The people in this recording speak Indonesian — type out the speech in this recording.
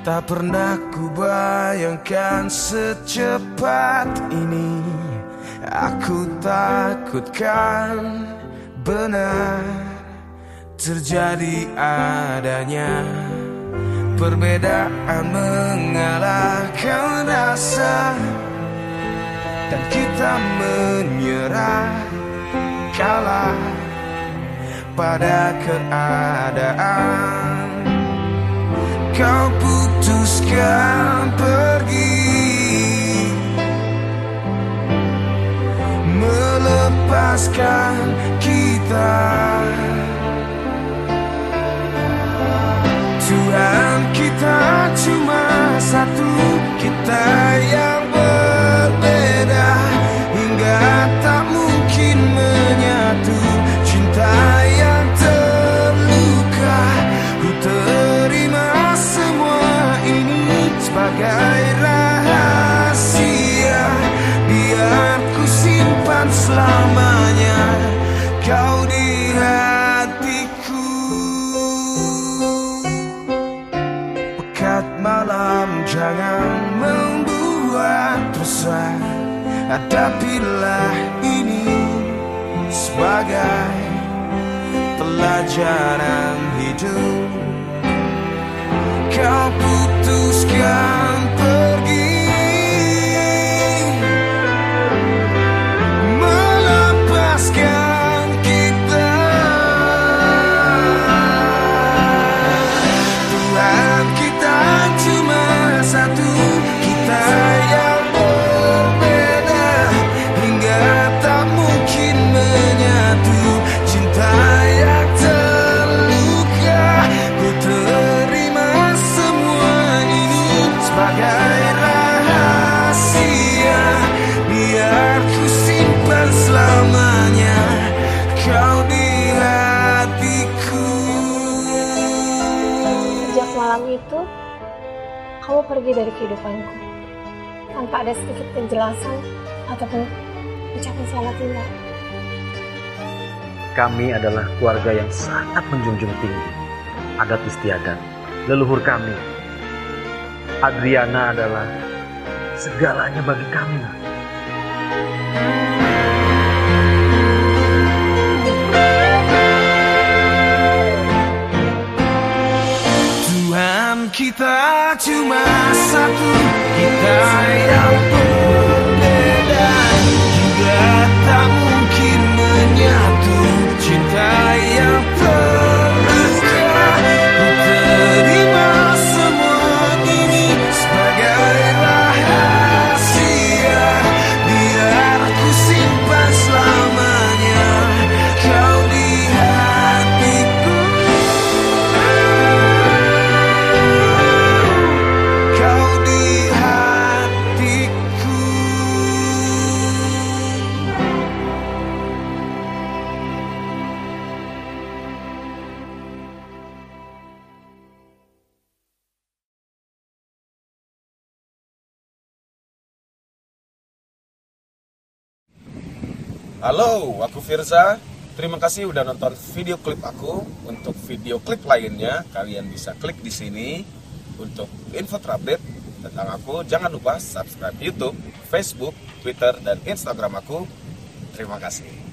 Tak pernah ku bayangkan secepat ini. Aku takutkan benar terjadi adanya Perbedaan mengalahkan rasa Dan kita menyerah kalah pada keadaan Kau putuskan pergi. Melepaskan kita. Tuhan simpan selamanya Kau di hatiku. Pekat malam jangan membuat resah Hadapilah ini sebagai pelajaran hidup. Kau simpan selamanya Kau di hatiku Sejak malam itu, kamu pergi dari kehidupanku tanpa ada sedikit penjelasan ataupun ucapan selamat tinggal. Kami adalah keluarga yang sangat menjunjung tinggi adat istiadat leluhur kami. Adriana adalah segalanya bagi kami. Nak. Kita cuma satu Kita yang Halo, aku Firza. Terima kasih udah nonton video klip aku. Untuk video klip lainnya, kalian bisa klik di sini untuk info terupdate tentang aku. Jangan lupa subscribe YouTube, Facebook, Twitter, dan Instagram aku. Terima kasih.